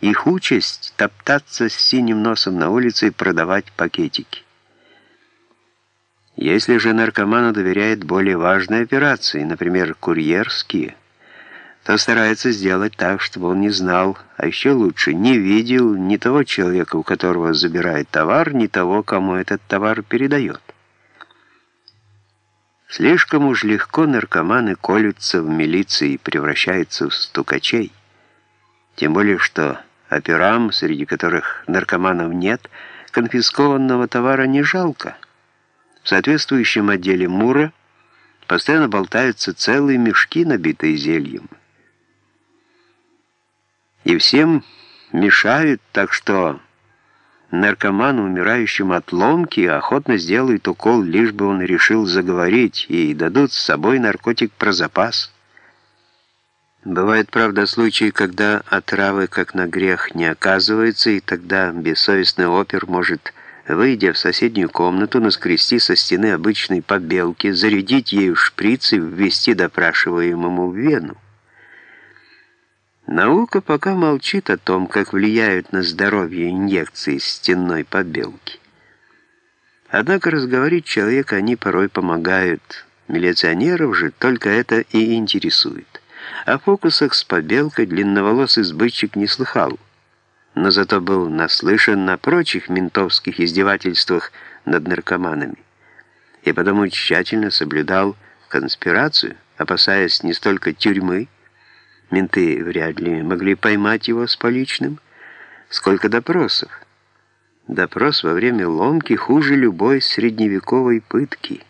Их участь — топтаться с синим носом на улице и продавать пакетики. Если же наркоману доверяет более важные операции, например, курьерские, то старается сделать так, чтобы он не знал, а еще лучше не видел ни того человека, у которого забирает товар, ни того, кому этот товар передает. Слишком уж легко наркоманы колются в милиции и превращаются в стукачей. Тем более, что операм, среди которых наркоманов нет, конфискованного товара не жалко. В соответствующем отделе Мура постоянно болтаются целые мешки, набитые зельем. И всем мешают, так что наркоману, умирающему от ломки, охотно сделают укол, лишь бы он решил заговорить, и дадут с собой наркотик про запас. Бывает, правда, случаи, когда отравы как на грех не оказывается, и тогда бессовестный опер может выйдя в соседнюю комнату, наскрести со стены обычной побелки, зарядить ею шприц и ввести допрашиваемому в вену. Наука пока молчит о том, как влияют на здоровье инъекции стенной побелки. Однако разговорить человека они порой помогают. Милиционеров же только это и интересует. О фокусах с побелкой длинноволосый сбытчик не слыхал но зато был наслышан на прочих ментовских издевательствах над наркоманами и потому тщательно соблюдал конспирацию, опасаясь не столько тюрьмы, менты вряд ли могли поймать его с поличным, сколько допросов. Допрос во время ломки хуже любой средневековой пытки.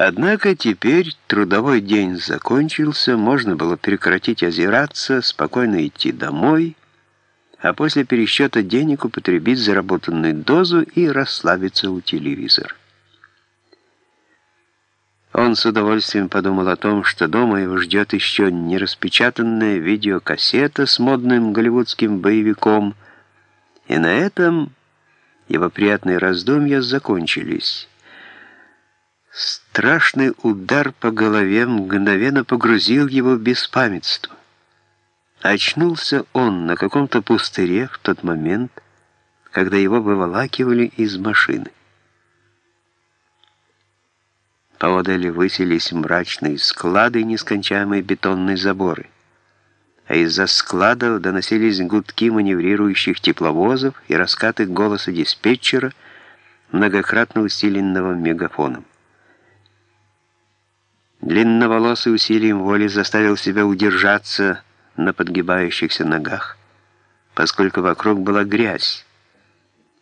Однако теперь трудовой день закончился, можно было прекратить озираться, спокойно идти домой, а после пересчета денег употребить заработанную дозу и расслабиться у телевизора. Он с удовольствием подумал о том, что дома его ждет еще нераспечатанная видеокассета с модным голливудским боевиком, и на этом его приятные раздумья закончились. Страшный удар по голове мгновенно погрузил его в беспамятство. Очнулся он на каком-то пустыре в тот момент, когда его выволакивали из машины. Поодали высились мрачные склады и нескончаемые бетонные заборы, а из-за складов доносились гудки маневрирующих тепловозов и раскаты голоса диспетчера, многократно усиленного мегафоном. Длинноволосый усилием воли заставил себя удержаться на подгибающихся ногах, поскольку вокруг была грязь,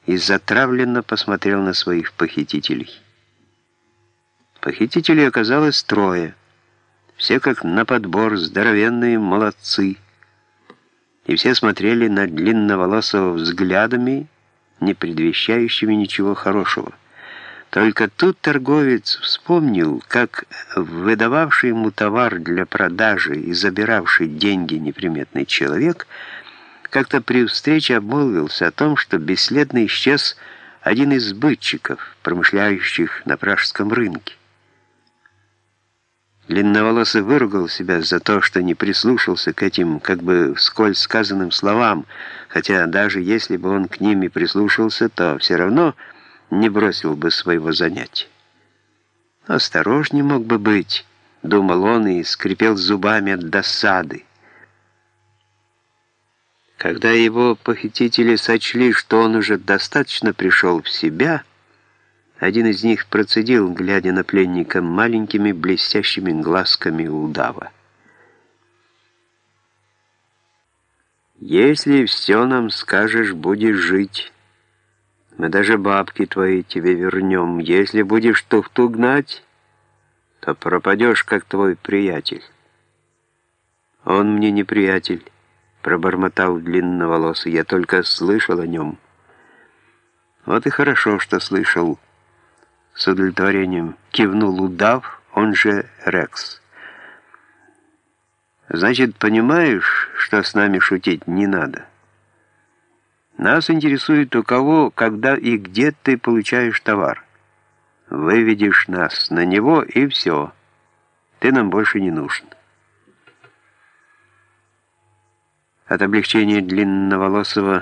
и затравленно посмотрел на своих похитителей. Похитителей оказалось трое, все как на подбор, здоровенные молодцы, и все смотрели на длинноволосого взглядами, не предвещающими ничего хорошего. Только тут торговец вспомнил, как выдававший ему товар для продажи и забиравший деньги неприметный человек как-то при встрече обмолвился о том, что бесследно исчез один из сбытчиков, промышляющих на пражском рынке. Длинноволосый выругал себя за то, что не прислушался к этим, как бы вскользь сказанным словам, хотя даже если бы он к ним и прислушался, то все равно не бросил бы своего занятия. Осторожней мог бы быть, думал он и скрипел зубами от досады. Когда его похитители сочли, что он уже достаточно пришел в себя, один из них процедил, глядя на пленника маленькими блестящими глазками удава. «Если все нам скажешь, будешь жить». Мы даже бабки твои тебе вернем. Если будешь тухту гнать, то пропадешь, как твой приятель. Он мне не приятель, пробормотал длинноволосый. Я только слышал о нем. Вот и хорошо, что слышал. С удовлетворением кивнул удав, он же Рекс. Значит, понимаешь, что с нами шутить не надо?» Нас интересует у кого, когда и где ты получаешь товар. Выведешь нас на него, и все. Ты нам больше не нужен. От облегчения длинноволосого